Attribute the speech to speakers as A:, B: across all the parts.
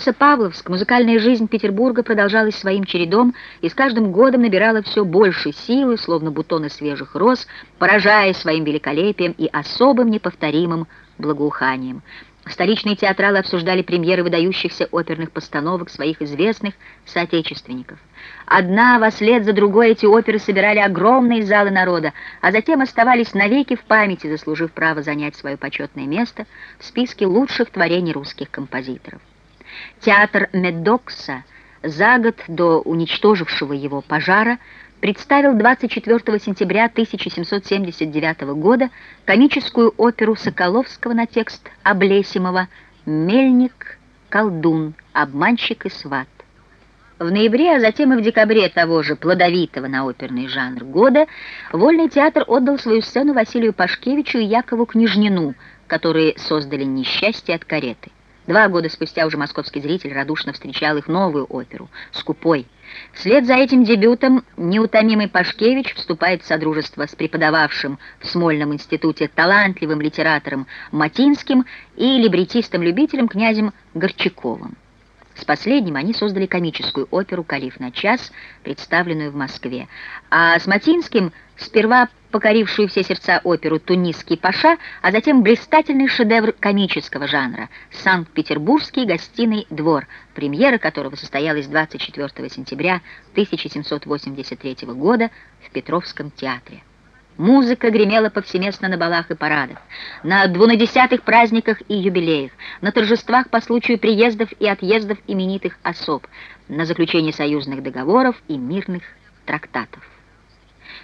A: строился Павловск, музыкальная жизнь Петербурга продолжалась своим чередом и с каждым годом набирала все больше силы, словно бутоны свежих роз, поражая своим великолепием и особым неповторимым благоуханием. Столичные театралы обсуждали премьеры выдающихся оперных постановок своих известных соотечественников. Одна во след за другой эти оперы собирали огромные залы народа, а затем оставались навеки в памяти, заслужив право занять свое почетное место в списке лучших творений русских композиторов. Театр Медокса за год до уничтожившего его пожара представил 24 сентября 1779 года комическую оперу Соколовского на текст Облесимова «Мельник, колдун, обманщик и сват». В ноябре, а затем и в декабре того же плодовитого на оперный жанр года Вольный театр отдал свою сцену Василию Пашкевичу и Якову Княжнину, которые создали «Несчастье от кареты». Два года спустя уже московский зритель радушно встречал их новую оперу «Скупой». Вслед за этим дебютом неутомимый Пашкевич вступает в содружество с преподававшим в Смольном институте талантливым литератором Матинским и либретистом-любителем князем Горчаковым. С последним они создали комическую оперу «Калиф на час», представленную в Москве, а с Матинским сперва покорившую все сердца оперу «Тунисский паша», а затем блистательный шедевр комического жанра «Санкт-Петербургский гостиный двор», премьера которого состоялась 24 сентября 1783 года в Петровском театре. Музыка гремела повсеместно на балах и парадах, на двунадесятых праздниках и юбилеях, на торжествах по случаю приездов и отъездов именитых особ, на заключение союзных договоров и мирных трактатов.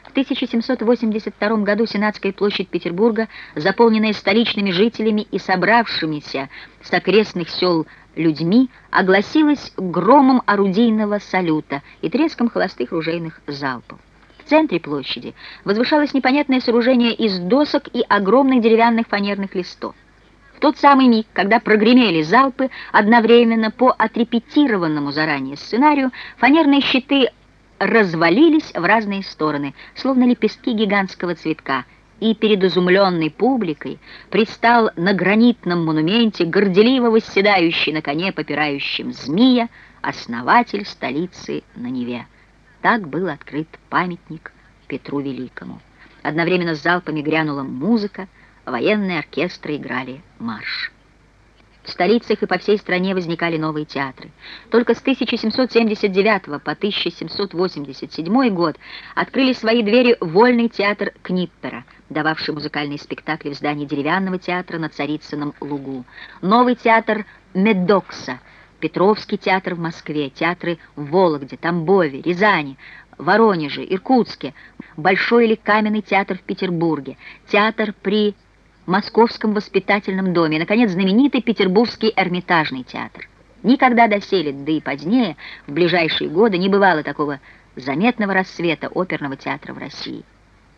A: В 1782 году Сенатская площадь Петербурга, заполненная столичными жителями и собравшимися с окрестных сел людьми, огласилась громом орудийного салюта и треском холостых ружейных залпов. Центре площади возвышалось непонятное сооружение из досок и огромных деревянных фанерных листов. В тот самый миг, когда прогремели залпы, одновременно по отрепетированному заранее сценарию, фанерные щиты развалились в разные стороны, словно лепестки гигантского цветка, и перед изумленной публикой предстал на гранитном монументе горделиво восседающий на коне попирающим змея, основатель столицы на Неве. Так был открыт памятник Петру Великому. Одновременно с залпами грянула музыка, военные оркестры играли марш. В столицах и по всей стране возникали новые театры. Только с 1779 по 1787 год открыли свои двери вольный театр Книппера, дававший музыкальные спектакли в здании деревянного театра на Царицыном лугу, новый театр Медокса, Петровский театр в Москве, театры в Вологде, Тамбове, Рязани, Воронеже, Иркутске, Большой или Каменный театр в Петербурге, театр при Московском воспитательном доме, и, наконец, знаменитый Петербургский Эрмитажный театр. Никогда доселе, да и позднее, в ближайшие годы, не бывало такого заметного рассвета оперного театра в России.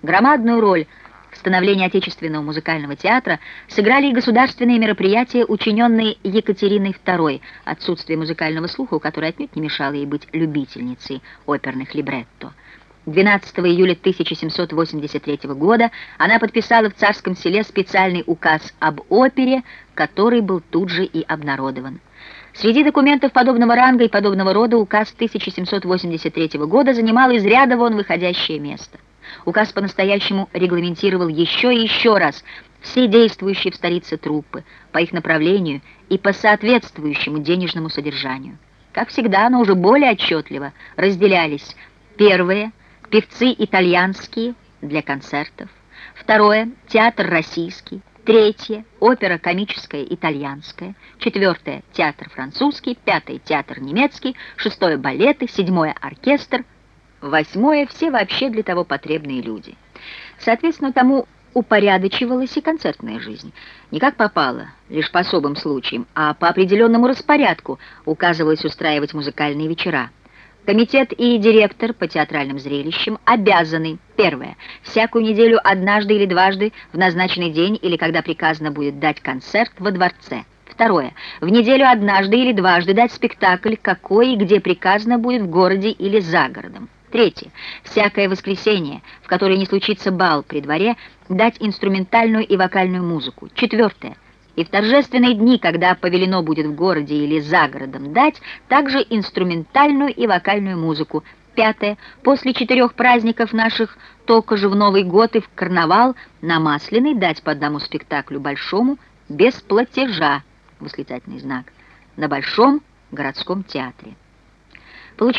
A: Громадную роль в становлении отечественного музыкального театра сыграли и государственные мероприятия, учиненные Екатериной II, отсутствие музыкального слуха, у которой отнюдь не мешало ей быть любительницей оперных либретто. 12 июля 1783 года она подписала в Царском селе специальный указ об опере, который был тут же и обнародован. Среди документов подобного ранга и подобного рода указ 1783 года занимал из ряда вон выходящее место. Указ по-настоящему регламентировал еще и еще раз все действующие в столице труппы по их направлению и по соответствующему денежному содержанию. Как всегда, но уже более отчетливо разделялись первые – певцы итальянские для концертов, второе – театр российский, третье – опера комическая итальянская, четвертое – театр французский, пятое – театр немецкий, шестое – балеты, седьмое – оркестр – Восьмое — все вообще для того потребные люди. Соответственно, тому упорядочивалась и концертная жизнь. Не как попало, лишь по особым случаям, а по определенному распорядку указывалось устраивать музыкальные вечера. Комитет и директор по театральным зрелищам обязаны, первое, всякую неделю однажды или дважды в назначенный день или когда приказано будет дать концерт во дворце. Второе. В неделю однажды или дважды дать спектакль, какой и где приказано будет в городе или за городом. Третье. Всякое воскресенье, в которое не случится бал при дворе, дать инструментальную и вокальную музыку. Четвертое. И в торжественные дни, когда повелено будет в городе или за городом дать, также инструментальную и вокальную музыку. Пятое. После четырех праздников наших, только же в Новый год и в карнавал, на Масляный дать по одному спектаклю большому, без платежа, восклицательный знак, на Большом городском театре. Получалось